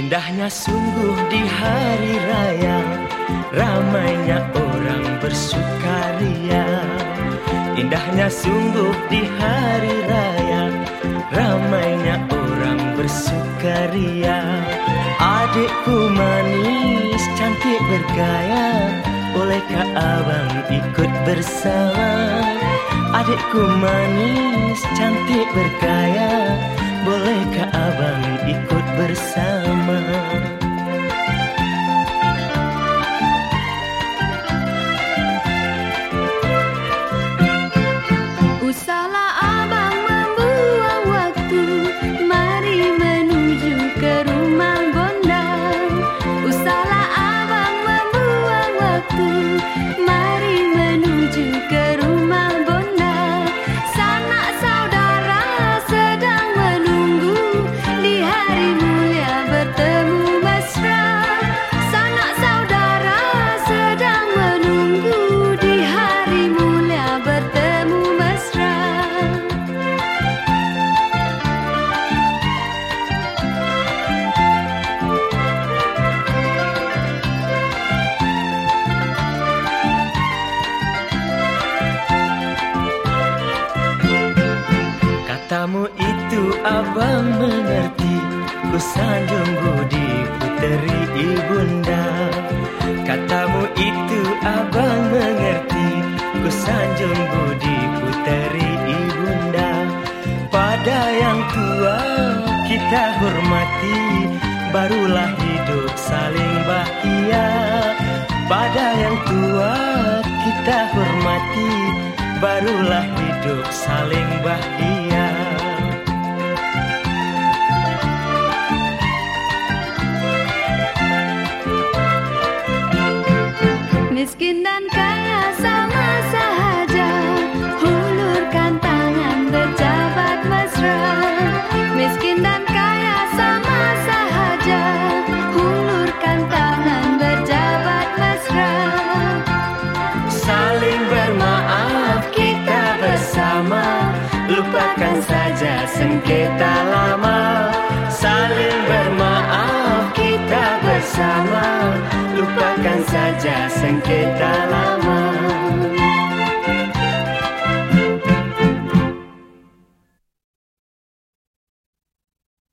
Indahnya sungguh di hari raya Ramainya orang bersukaria Indahnya sungguh di hari raya Ramainya orang bersukaria Adikku manis, cantik bergaya Bolehkah abang ikut bersama? Adikku manis, cantik bergaya Bolehkah abang ikut Katamu itu abang mengerti. Ku sanjung budi puteri ibunda. Katamu itu abang mengerti. Ku sanjung budi puteri ibunda. Pada yang tua kita hormati Barulah hidup saling bahagia. Pada yang tua kita hormati Barulah hidup hidup saling bahagia. Miskin dan kaya sama sahaja kita lama Saling bermaaf kita bersama. Lupakan saja sengketa.